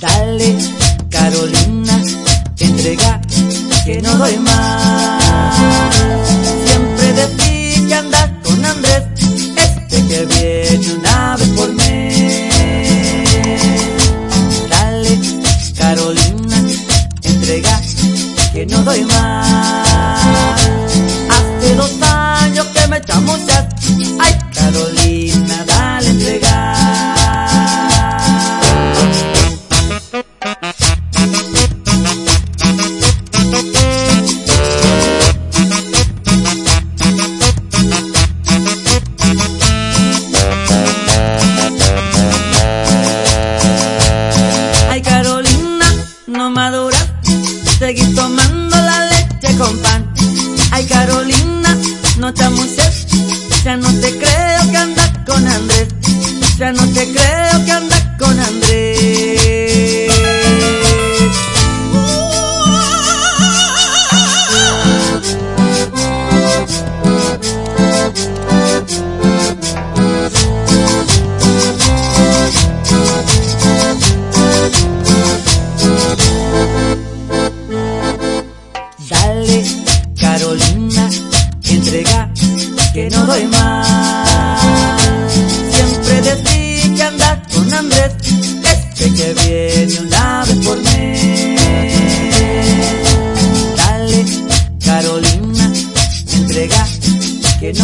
Dale, Carolina, entrega que no doy más. Que ya no te creo que andas con Andrés. Dale, Carolina, entrega que no doy más.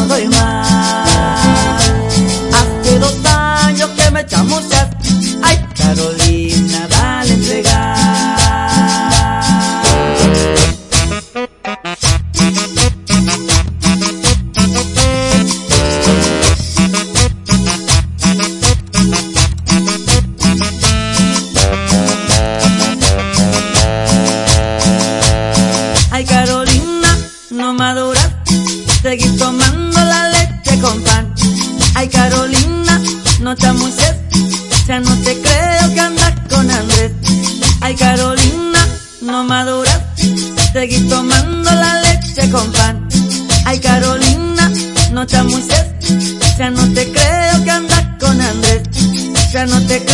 No. No te creo que andas con Andrés. Ay Carolina, no maduras, seguís tomando la leche con pan. Ay Carolina, no ya no te creo que andas con Andrés. Ya no te